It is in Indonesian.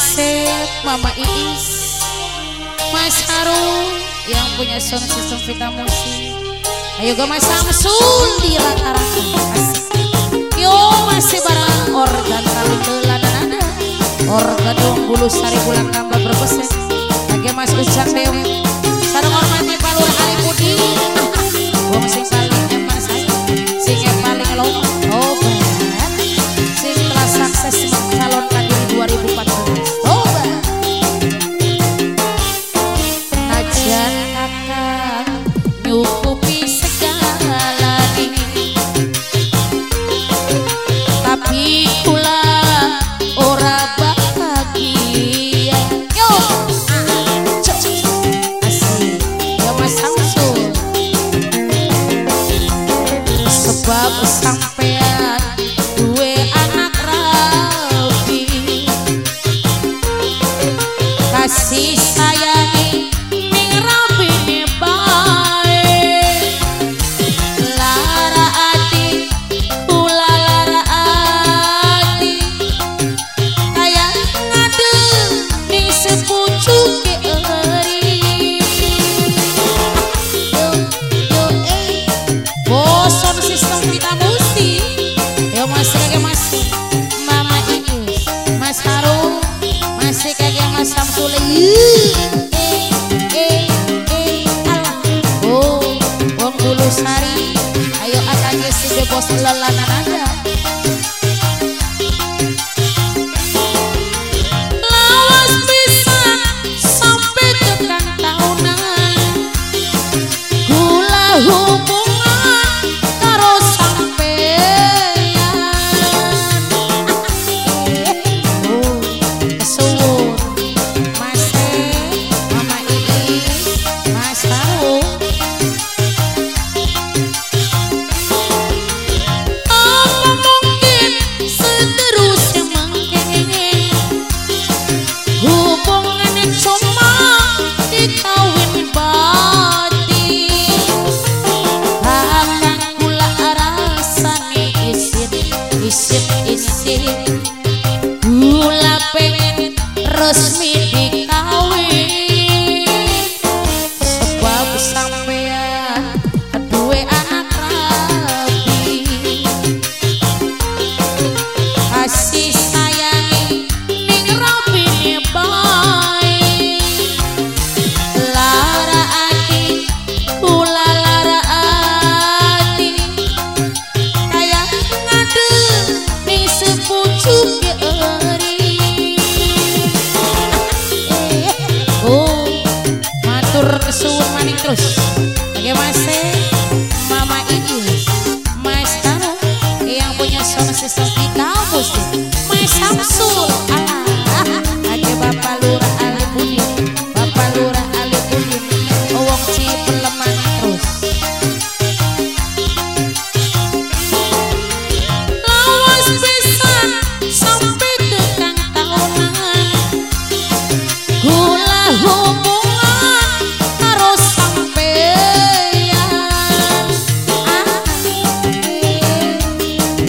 Asep, Mama Iis, Mas Harun yang punya sound system Vita Ayo gue Mas Samsul di latarang. Yo masih barang organ kami telanana. Organ dong bulu sari bulan kamba berpesen. Bagi Mas Ujang Dewi. Sarung hormati Pak Lurah Ari Budi. Wong saling sebab sampai se está. resmi